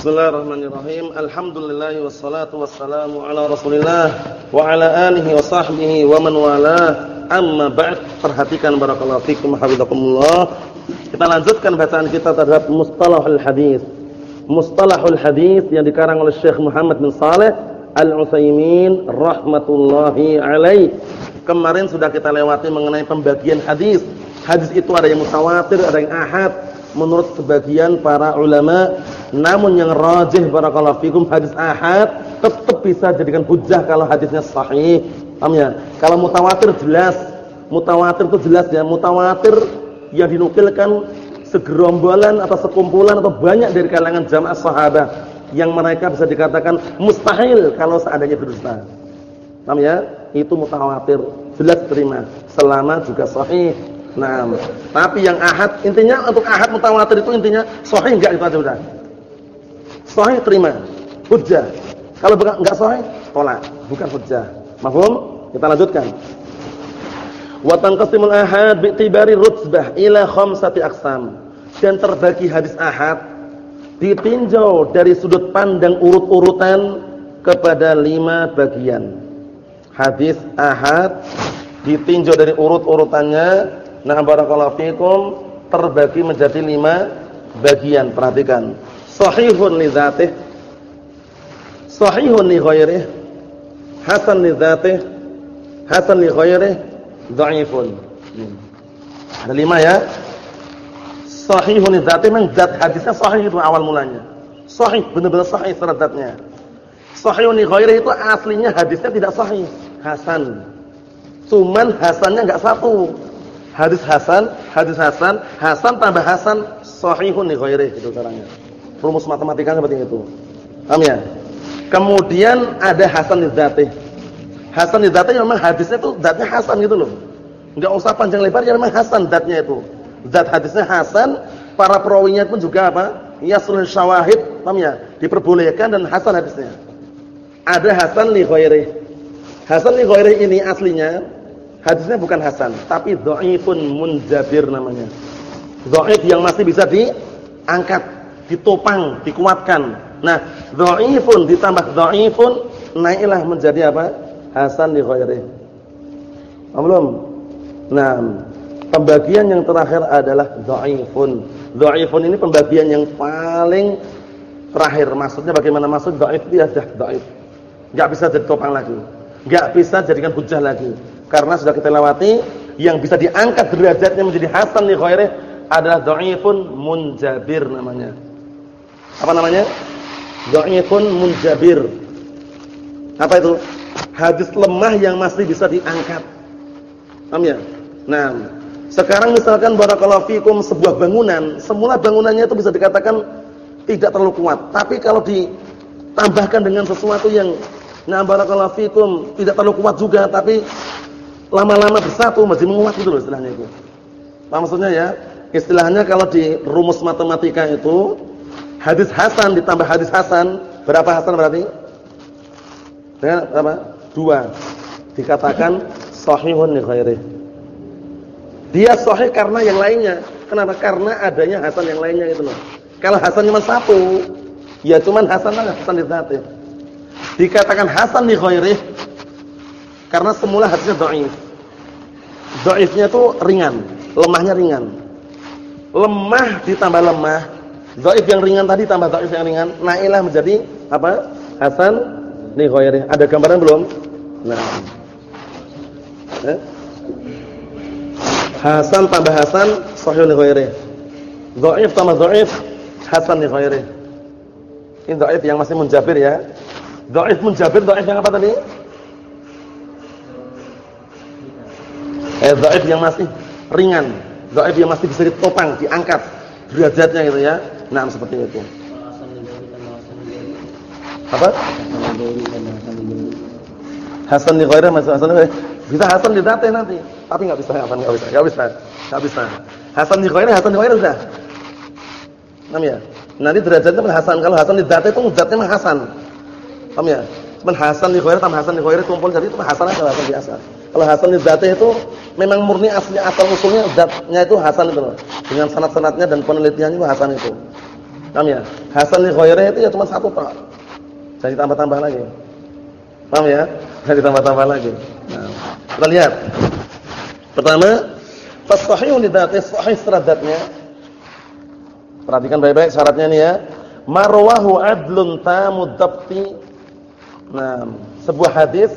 Bismillahirrahmanirrahim. Alhamdulillah wassalatu wassalamu ala Rasulillah wa ala alihi wa sahbihi wa man wala. Amma ba'd. Perhatikan barakallahu fikum hafizakumullah. Kita lanjutkan bacaan kita terhadap mustalahul hadis. Mustalahul hadis yang dikarang oleh Syekh Muhammad bin Saleh Al-Utsaimin rahmatullahi alaih. Kemarin sudah kita lewati mengenai pembagian hadis. Hadis itu ada yang mutawatir, ada yang ahad menurut sebagian para ulama namun yang rajih barakallahu fikum hadis ahad tetap bisa jadikan hujah kalau hadisnya sahih. Paham ya? Kalau mutawatir jelas. Mutawatir itu jelas ya. Mutawatir yang dinukilkan segerombolan atau sekumpulan atau banyak dari kalangan jamaah sahabat yang mereka bisa dikatakan mustahil kalau seandainya berdusta. Paham ya? Itu mutawatir. Jelas terima. Selama juga sahih. Nah, tapi yang ahad intinya untuk ahad mutawatir itu intinya sahih enggak itu aja udah. Sahih terima, hujjah. Kalau enggak sahih, tolak, bukan hujjah. Mahfum? Kita lanjutkan. Wa tanqasimul ahad bi'tibari rutbah ila khamsati aqsam. Dan terbagi hadis ahad ditinjau dari sudut pandang urut-urutan kepada lima bagian. Hadis ahad ditinjau dari urut-urutannya Nah barakallahu fikum terbagi menjadi lima bagian. Perhatikan. Sahihun li dzatih. Sahihun li ghairih. Hasan li dzatih. Hasan li ghairih. Dhaifun. Ada lima ya. Sahihun li dzatih memang zat hadisnya sahih itu awal mulanya. Sahih benar-benar sahih seradatnya. Sahihun li ghairih itu aslinya hadisnya tidak sahih. Hasan. Cuman hasannya enggak satu hadis hasan, hadis hasan, hasan tambah hasan sahihun li ghairihi itu caranya. Rumus matematika seperti itu. Paham ya? Kemudian ada hasan li dzatih. Hasan li dzatih memang hadisnya itu zatnya hasan gitu loh. Enggak usah panjang lebar ya memang hasan zatnya itu. Zat hadisnya hasan, para perawinya pun juga apa? Yaslul syawahid, paham ya? Diperbolehkan dan hasan hadisnya. Ada hasan li ghairihi. Hasan li ghairihi ini aslinya Hadisnya bukan hasan, tapi dhaifun munjabir namanya. Dhaif yang masih bisa diangkat, ditopang, dikuatkan. Nah, dhaifun ditambah dhaifun naiklah menjadi apa? Hasan di ghairi. Belum? Nah, pembagian yang terakhir adalah dhaifun. Dhaifun ini pembagian yang paling terakhir. Maksudnya bagaimana maksud dhaif dia sudah dhaif. Enggak bisa jadi topang lagi. Enggak bisa jadikan hujah lagi karena sudah kita lewati yang bisa diangkat derajatnya menjadi hasan li ghairi adalah dhaifun munjabir namanya. Apa namanya? Dhaifun munjabir. Apa itu? Hadis lemah yang masih bisa diangkat. Paham ya? Nah, sekarang misalkan barakallahu fikum sebuah bangunan, semula bangunannya itu bisa dikatakan tidak terlalu kuat, tapi kalau ditambahkan dengan sesuatu yang nah barakallahu fikum tidak terlalu kuat juga tapi lama-lama bersatu masih menguat itu loh istilahnya itu. Maksudnya ya? Istilahnya kalau di rumus matematika itu hadis hasan ditambah hadis hasan, berapa hasan berarti? Dengan berapa? Dua. Dikatakan sahihun li. Dia sahih karena yang lainnya. Kenapa? Karena adanya hasan yang lainnya itu loh. Kalau hasan cuma satu, ya cuma hasan lah hasan di Dikatakan hasan li karena semula hadisnya dhaif. Dhaifnya itu ringan, lemahnya ringan. Lemah ditambah lemah, dhaif yang ringan tadi tambah dhaif yang ringan, nailah menjadi apa? Hasan li ghairi. Ada gambaran belum? Nah. Eh? Hasan tambah hasan sahih li ghairi. Dhaif tambah dhaif hasan li ghairi. Ini dhaif yang masih munjabir ya. Dhaif munjabir, dhaif yang apa tadi? eh dhaif yang masih ringan, dhaif yang masih bisa ditopang, diangkat derajatnya gitu ya. Nah, seperti itu. Apa? Hasan di ghairah masuk hasan bisa hasan di dzatnya nanti, tapi enggak bisa hasan enggak bisa, enggak bisa. Enggak bisa. Hasan di ghairah, hasan di ghairah sudah. Paham ya? Nanti derajatnya pun hasan. Kalau hasan di dzatnya itu dzatnya mah hasan. Paham ya? Cuman hasan di ghairah tambah hasan di ghairah kumpul jadi itu hasan aja hasan biasa. Kalau hasan di dzatnya itu memang murni asli asal usulnya zatnya itu hasan itu. Dengan sanad-sanadnya dan penelitiannya itu hasan itu. Paham ya? Hasan li ghairihi itu ya cuma satu tok. Jadi tambah-tambah lagi. Paham ya? Jadi tambah-tambah lagi. Nah, kita lihat. Pertama, fasahih li dzati sahih seradatnya. Perhatikan baik-baik syaratnya nih ya. Marwahu adlun tamud dabti. Nah, sebuah hadis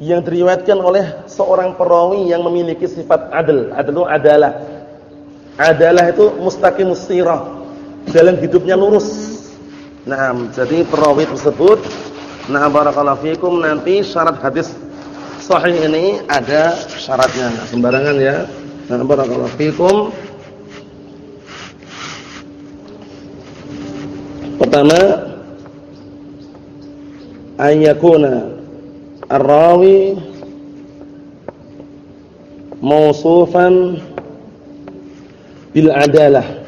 yang diriwayatkan oleh seorang perawi yang memiliki sifat adil. Adil itu adalah. Adalah itu mustaqimus sirah jalan hidupnya lurus. Nah, jadi perawi tersebut nah barakallahu fikum nanti syarat hadis sahih ini ada syaratnya, enggak sembarangan ya. Nah, barakallahu fikum. Pertama, ayyakuna ar-rawi mausufan bil adalah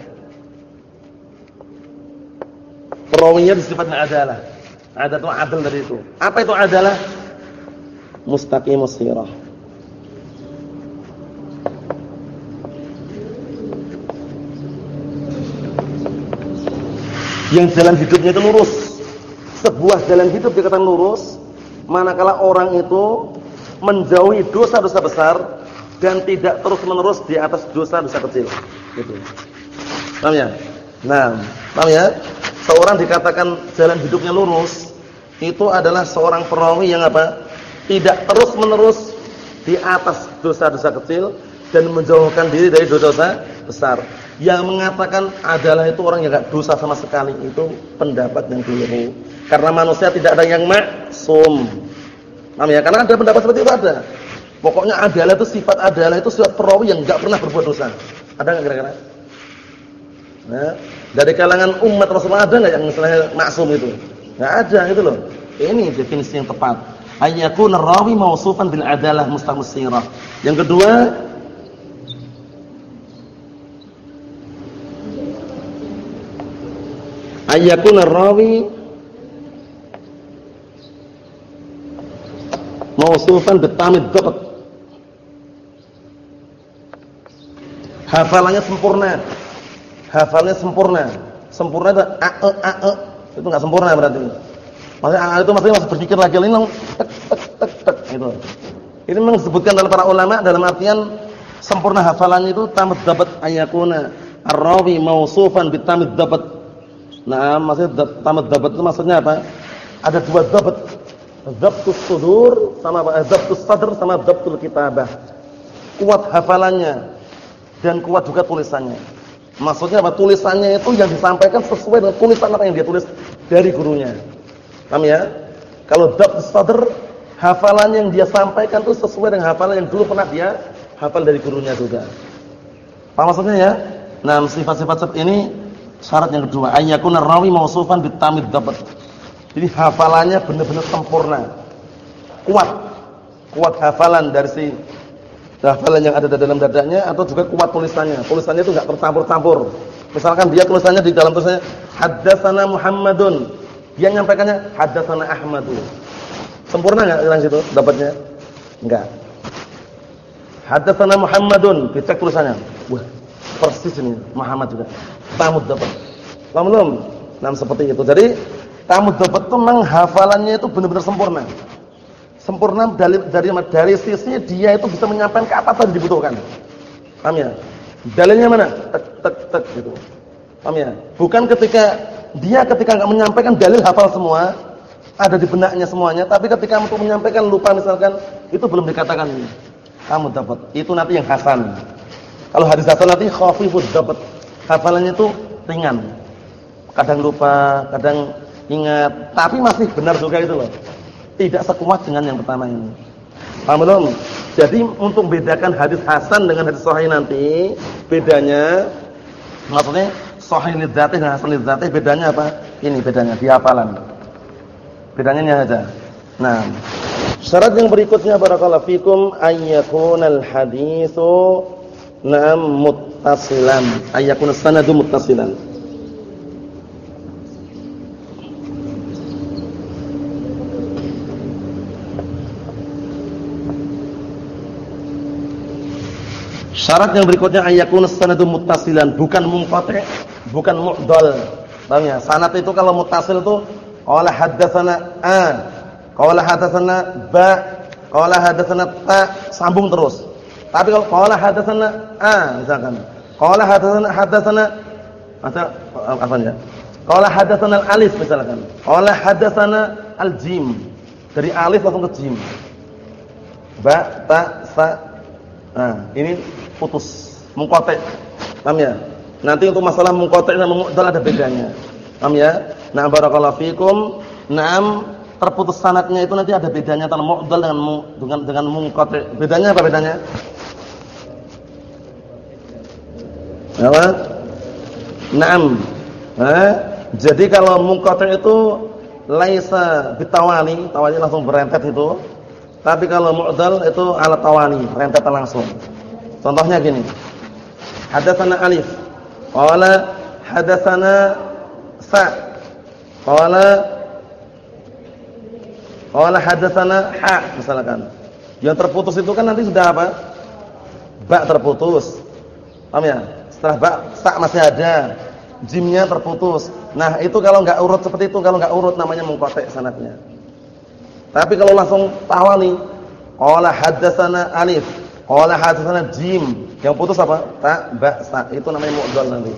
perawinya disifatkan adalah. Ada itu adil dari itu. Apa itu adalah? Mustaqimus sirah. Yang jalan hidupnya itu lurus. Sebuah jalan hidup dikatakan lurus manakala orang itu menjauhi dosa-dosa besar dan tidak terus-menerus di atas dosa-dosa kecil. Gitu. Paham ya? Nah, paham ya? Seorang dikatakan jalan hidupnya lurus, itu adalah seorang perawi yang apa? Tidak terus-menerus di atas dosa-dosa kecil dan menjauhkan diri dari dosa-dosa besar. Yang mengatakan adalah itu orang yang enggak dosa sama sekali itu pendapat yang keliru. Karena manusia tidak ada yang maksum. Ya? Karena ada pendapat seperti itu ada. Pokoknya adalah itu sifat adalah itu sifat perawi yang enggak pernah berbuat dosa. Ada enggak kira-kira? Nah, dari kalangan umat Rasulullah ada enggak yang misalnya maksum itu? Enggak ada gitu loh. Ini definisi yang tepat. Ayyakun rawi mausufan bil adalah mustamusirah. Yang kedua, ayyakun rawi mausufan bitamid dhabt. Hafalannya sempurna hafalnya sempurna. Sempurna itu a e a e itu enggak sempurna berarti. Maksudnya a itu maksudnya masih berpikir lagi ini tek tek tek tek gitu. Ini memang disebutkan dalam para ulama dalam artian sempurna hafalannya itu tamat dapat ayakuna ar-rawi mausufan bitamid dapat. Nah, maksudnya tamat dapat itu maksudnya apa? Ada dua dapat. Dabtus sudur sama apa? Dabtus sadr sama dabtul kitabah. Kuat hafalannya dan kuat juga tulisannya. Maksudnya apa? Tulisannya itu yang disampaikan sesuai dengan tulisan apa yang dia tulis dari gurunya. Paham ya? Kalau dabt sadr, hafalan yang dia sampaikan itu sesuai dengan hafalan yang dulu pernah dia hafal dari gurunya juga. Paham maksudnya ya? Nah, sifat-sifat ini syarat yang kedua, ayyakuna rawi mausufan bitamid dabt. Jadi hafalannya benar-benar sempurna. Kuat. Kuat hafalan dari si hafalan yang ada di dalam dadanya atau juga kuat tulisannya. Tulisannya itu enggak tercampur-campur. Misalkan dia tulisannya di dalam tulisannya haddatsana Muhammadun. Dia nyampaikannya haddatsana Ahmadu. Sempurna enggak dalam situ dapatnya? Enggak. Haddatsana Muhammadun, dicek tulisannya. Wah, persis ini Muhammad juga. Tamud dapat. Belum? Nah, seperti itu. Jadi, tamud dapat itu memang hafalannya itu benar-benar sempurna sempurna dari dari dari sisi dia itu bisa menyampaikan ke apa yang dibutuhkan. Paham ya? Dalilnya mana? Tek tek tek gitu. Paham ya? Bukan ketika dia ketika enggak menyampaikan dalil hafal semua, ada di benaknya semuanya, tapi ketika untuk menyampaikan lupa misalkan, itu belum dikatakan kamu dapat. Itu nanti yang hasan. Kalau hadis hasan nanti khafifud dapat. Hafalannya itu ringan. Kadang lupa, kadang ingat, tapi masih benar juga itu loh tidak sekuat dengan yang pertama ini. Paham belum? Jadi untuk bedakan hadis hasan dengan hadis sahih nanti, bedanya maksudnya sahih lidzatih dan hasan lidzatih bedanya apa? Ini bedanya di hafalan. Bedanya ini aja. Nah, syarat yang berikutnya barakallahu fikum ayyakunal haditsu na'am muttasilan, ayyakunus sanadu muttasilan. Syarat yang berikutnya ayakun sanadu muttasilan, bukan munqati', bukan mu'dal. Paham ya? Sanad itu kalau mutasil itu qala haddatsana a, qala haddatsana ba, qala haddatsana ta, sambung terus. Tapi kalau qala haddatsana a misalkan, qala haddatsana haddatsana atau apa ya? Qala haddatsana alif misalkan. Qala haddatsana al-jim. Dari alif langsung ke jim. Ba, ta, sa. Nah, ini putus, mengkotek. Paham ya? Nanti untuk masalah mengkotek dan mu'dal ada bedanya. Paham ya? Nah, barakallahu fikum. Naam terputus sanatnya itu nanti ada bedanya antara mu'dal dengan dengan dengan mengkotek. Bedanya apa bedanya? Apa? Naam. Eh? Jadi kalau mengkotek itu laisa bitawani, tawani langsung berentet itu. Tapi kalau mu'dal itu alat tawani, rentetan langsung. Contohnya gini. Hadatsana alif Qala hadatsana Sa. Qala Qala hadatsana Ha misalkan. Yang terputus itu kan nanti sudah apa? Ba terputus. Paham ya? Setelah ba sa masih ada. Jimnya terputus. Nah, itu kalau enggak urut seperti itu, kalau enggak urut namanya mengkotek sanatnya. Tapi kalau langsung tawali, qala hadatsana alif, qala hadatsana jim, yang putus apa? Ta, ba, sa. Itu namanya mu'dhal nanti.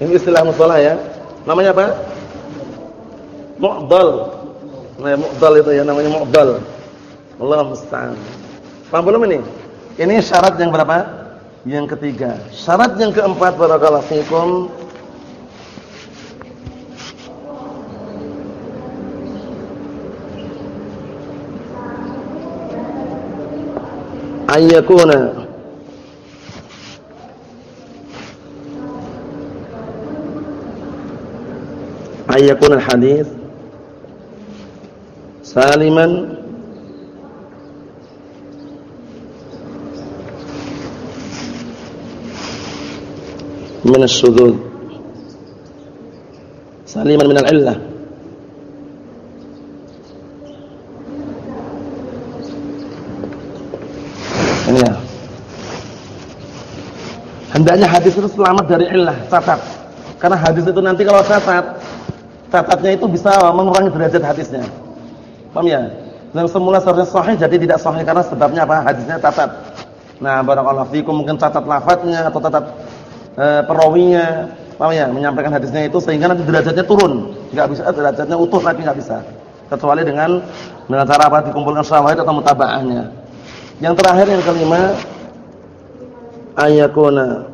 Ini istilah mustalah ya. Namanya apa? Mu'dhal. Nah, mu'dhal itu ya namanya mu'dhal. Allah musta'an. Paham belum ini? Ini syarat yang berapa? Yang ketiga. Syarat yang keempat barakallahu fikum ayyakuna ayakun al-hadis saliman min as-sudud saliman min al-illah ini ya hendaknya hadis itu selamat dari illah catat karena hadis itu nanti kalau catat catatnya itu bisa mengurangi derajat hadisnya. Paham ya? Yang semula seharusnya sahih jadi tidak sahih karena sebabnya apa? Hadisnya catat. Nah, barakallahu fikum mungkin catat lafadznya atau catat e, perawinya, paham ya? Menyampaikan hadisnya itu sehingga nanti derajatnya turun. Enggak bisa derajatnya utuh lagi enggak bisa. Kecuali dengan dengan cara apa? Dikumpulkan syawahid atau mutabaahnya. Yang terakhir yang kelima ayakuna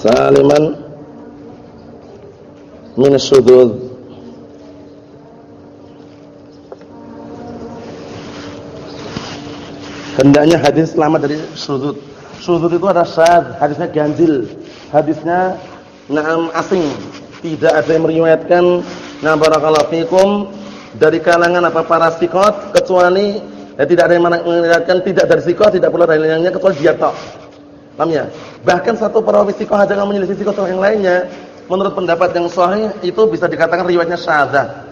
saliman min sudud hendaknya hadis selamat dari sudud sudud itu ada syad hadisnya ganjil. Hadisnya naam asing. Tidak ada yang meriwayatkan. Na barakallahu fikum. Dari kalangan apa para sikot kecuali eh, tidak ada yang meriwayatkan tidak dari sikot tidak pula dari lainnya kecuali dia tok Paham ya? Bahkan satu perawi sikoh yang menyelisih sikoh yang lainnya, menurut pendapat yang sahih itu bisa dikatakan riwayatnya syadzah.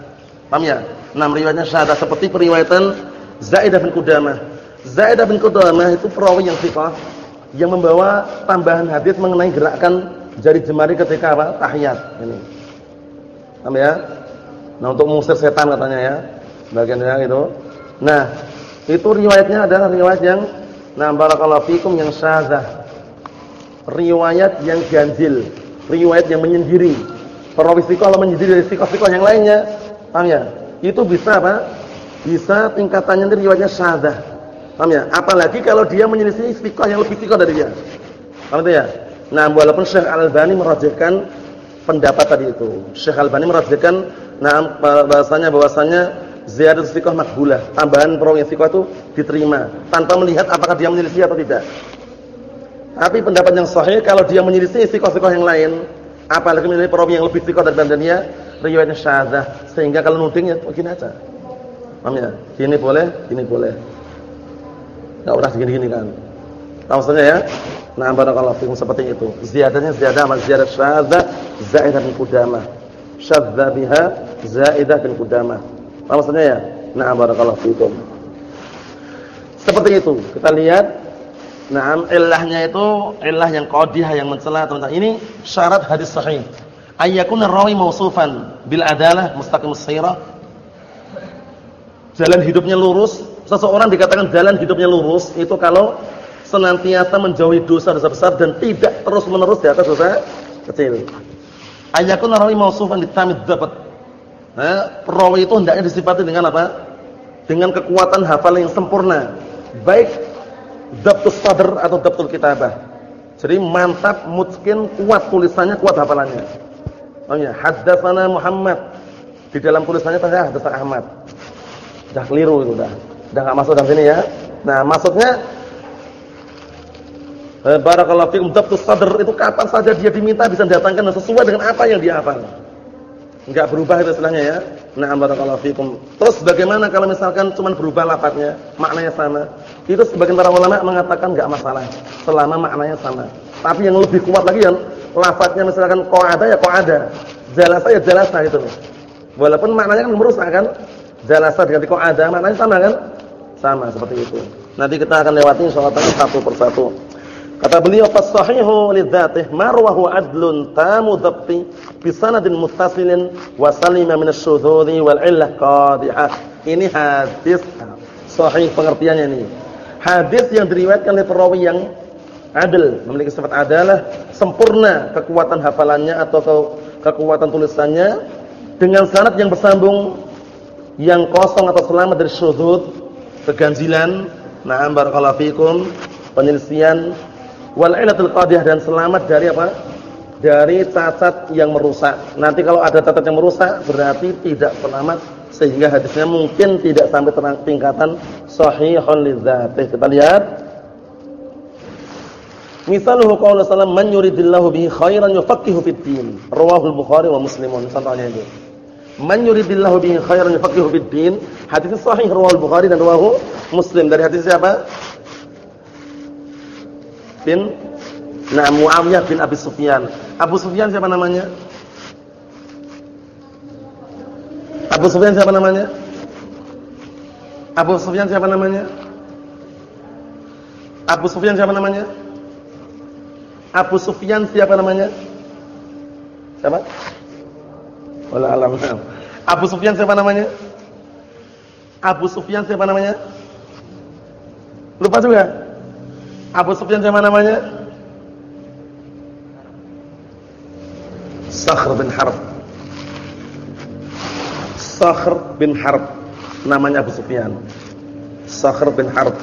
Paham ya? Enam riwayatnya syadzah seperti periwayatan Zaidah bin Qudamah. Zaidah bin Qudamah itu perawi yang sikoh yang membawa tambahan hadis mengenai gerakan jari jemari ketika apa? Tahiyat ini. Paham ya? Nah, untuk mengusir setan katanya ya. Bagian yang itu. Nah, itu riwayatnya adalah riwayat yang nah barakallahu fikum yang syadzah riwayat yang ganjil, riwayat yang menyendiri. Perawi kalau menyendiri dari sikoh-sikoh yang lainnya, paham ya? Itu bisa apa? Bisa tingkatannya dari riwayatnya syahadah. Paham ya? Apalagi kalau dia menyelisih sikoh yang lebih sikoh dari dia. Paham itu ya? Nah, walaupun Syekh Al-Albani merajihkan pendapat tadi itu. Syekh Al-Albani merajihkan nah bahasanya bahwasanya ziyadah sikoh makbulah, tambahan perawi sikoh itu diterima tanpa melihat apakah dia menyelisih atau tidak. Tapi pendapat yang sahih kalau dia menyelisih sikoh-sikoh yang lain, apalagi menyelisih perawi yang lebih sikoh dari dia, riwayatnya syadzah. Sehingga kalau nudingnya begini aja. Paham ya? Gini boleh, gini boleh. Enggak usah segini-gini kan. Maksudnya ya? Nah, barakallahu fikum seperti itu. Ziyadahnya ziyadah sama ziyadah syadzah zaidah bin qudamah. Syadzah biha zaidah bin qudamah. Maksudnya ya? Nah, barakallahu fikum. Seperti itu. Kita lihat Nah, ilahnya itu ilah yang qadhiyah yang mencela tentang ini syarat hadis sahih. Ayyakuna rawi mausufan bil adalah mustaqimus sirah. Jalan hidupnya lurus, seseorang dikatakan jalan hidupnya lurus itu kalau senantiasa menjauhi dosa-dosa besar dan tidak terus-menerus di atas dosa kecil. Ayyakuna rawi mausufan bitamid dapat. Nah, rawi itu hendaknya disifati dengan apa? Dengan kekuatan hafalan yang sempurna. Baik dabtus sadr atau dabtul kitabah. Jadi mantap, mungkin kuat tulisannya, kuat hafalannya. Oh ya, haddatsana Muhammad. Di dalam tulisannya tanda haddatsana Ahmad. Sudah keliru itu dah. Sudah enggak masuk dalam sini ya. Nah, maksudnya eh, barakallahu fikum dabtus sadr itu kapan saja dia diminta bisa datangkan sesuai dengan apa yang dia hafal. Enggak berubah itu istilahnya ya. Nah, barakallahu fikum. Terus bagaimana kalau misalkan cuma berubah lafadznya, maknanya sama? Itu sebagian para ulama mengatakan enggak masalah selama maknanya sama. Tapi yang lebih kuat lagi yang lafadznya misalkan qa'ada ya qa'ada, jalasa ya jalasa gitu loh. Walaupun maknanya kan merusak kan? Jalasa dengan qa'ada maknanya sama kan? Sama seperti itu. Nanti kita akan lewati insyaallah satu persatu. Kata beliau fasahihu lidzatih marwahu adlun tamu dhabti bi sanadin muttasilin wa salima min asy-syudhudhi wal illah qadihah. Ini hadis sahih pengertiannya ini. Hadis yang diriwayatkan oleh perawi yang adil, memiliki sifat adalah sempurna kekuatan hafalannya atau ke, kekuatan tulisannya dengan sanad yang bersambung yang kosong atau selamat dari syudzud, keganjilan, na'am barakallahu fikum, penyelisian wal ilatul qadhiyah dan selamat dari apa? Dari cacat yang merusak. Nanti kalau ada cacat yang merusak berarti tidak selamat sehingga hadisnya mungkin tidak sampai tingkatan sahihun lidzatih. Kita lihat Misaluhu qaulu sallam man yuridillahu bihi khairan yufaqihu fid din. Rawahul Bukhari wa Muslimun. Contohnya itu. Man yuridillahu bihi khairan yufaqihu fid din. Hadis sahih rawahul Bukhari dan rawahu Muslim. Dari hadis siapa? Bin Nah Muawiyah bin Abi Sufyan. Abu Sufyan siapa namanya? Abu Sufyan siapa namanya? Abu Sufyan siapa namanya? Abu Sufyan siapa namanya? Abu Sufyan siapa namanya? Siapa? Wala alam. Abu Sufyan siapa namanya? Abu Sufyan siapa namanya? Lupa juga? Abu Sufyan siapa namanya? Sakhr bin Harb. Sakhr bin Harb namanya Abu Sufyan. Sakhr bin Harb.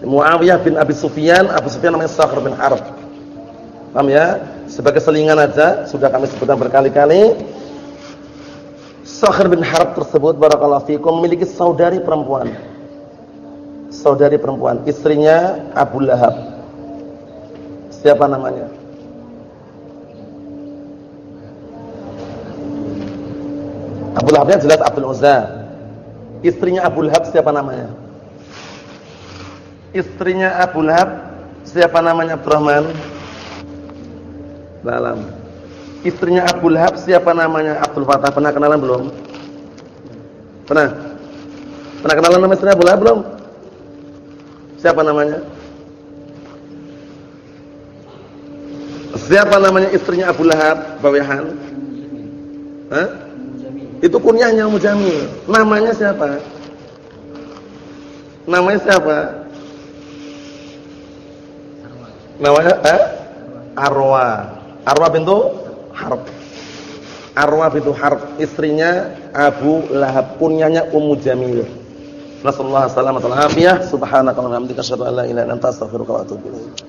Muawiyah bin Abi Sufyan, Abu Sufyan namanya Sakhr bin Harb. Paham ya? Sebagai selingan aja, sudah kami sebutkan berkali-kali. Sakhr bin Harb tersebut barakallahu fikum memiliki saudari perempuan saudari perempuan, istrinya Abu Lahab. Siapa namanya? Abu Lahabnya jelas Abdul Uzza. Istrinya Abu Lahab siapa namanya? Istrinya Abu Lahab siapa namanya Abdurrahman? Dalam. Istrinya Abu Lahab siapa namanya Abdul Fatah? Pernah kenalan belum? Pernah? Pernah kenalan nama istrinya Abu Lahab belum? Siapa namanya? Siapa namanya istrinya Abu Lahab, Bawehan? Hah? Itu kunyahnya Mujamil. Namanya siapa? Namanya siapa? Namanya eh? Arwa. Arwa bintu Harb. Arwa bintu Harb, istrinya Abu Lahab, kunyahnya Ummu Jamil. Nasallahu alaihi wasallam wa afiyah. Subhanaka wa bihamdika asyhadu an la ilaha illa anta astaghfiruka wa atubu ilaik.